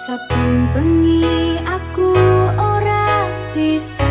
Saben pengi aku ora bisa